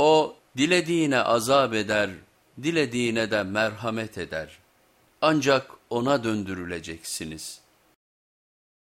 O dilediğine azap eder, dilediğine de merhamet eder. Ancak ona döndürüleceksiniz.''